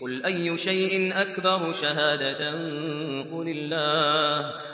قل أي شيء أكبر شهادة قل الله